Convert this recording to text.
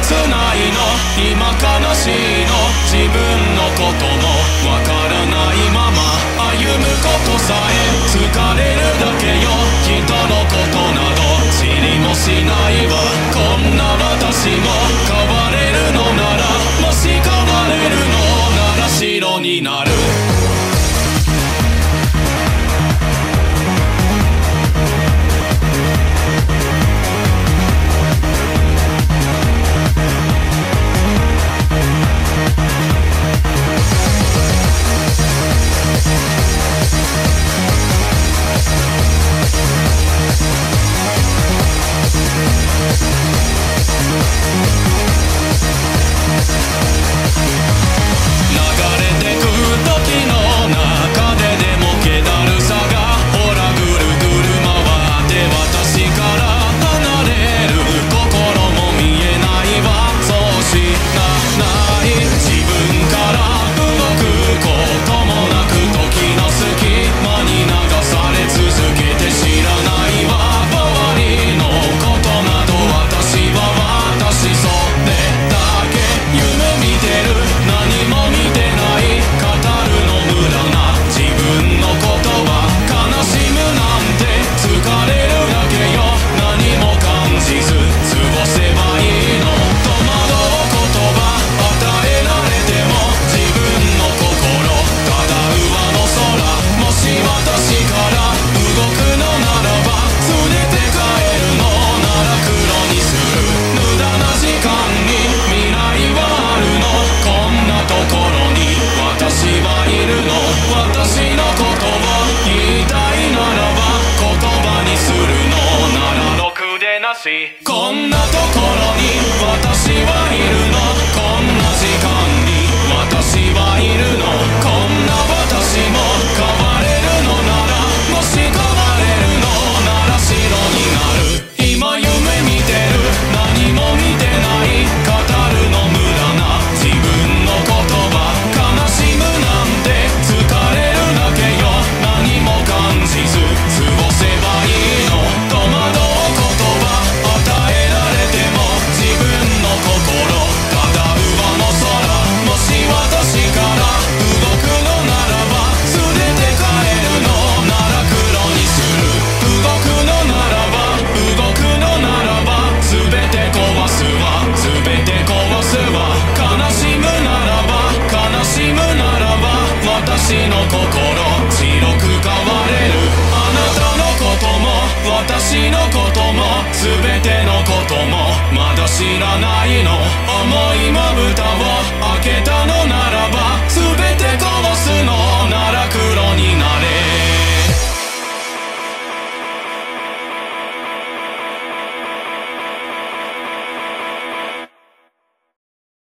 切ないの今悲しいの自分のこともわからないまま歩むことさえ疲れるだけよ人のことなど知りもしないわこんな私も変われるのならもし変われるのなら白になるし。こんなところに私はいる。私の声